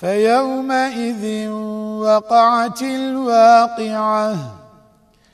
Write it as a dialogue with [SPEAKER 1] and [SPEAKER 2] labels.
[SPEAKER 1] فيومئذ وقعت الواقعة.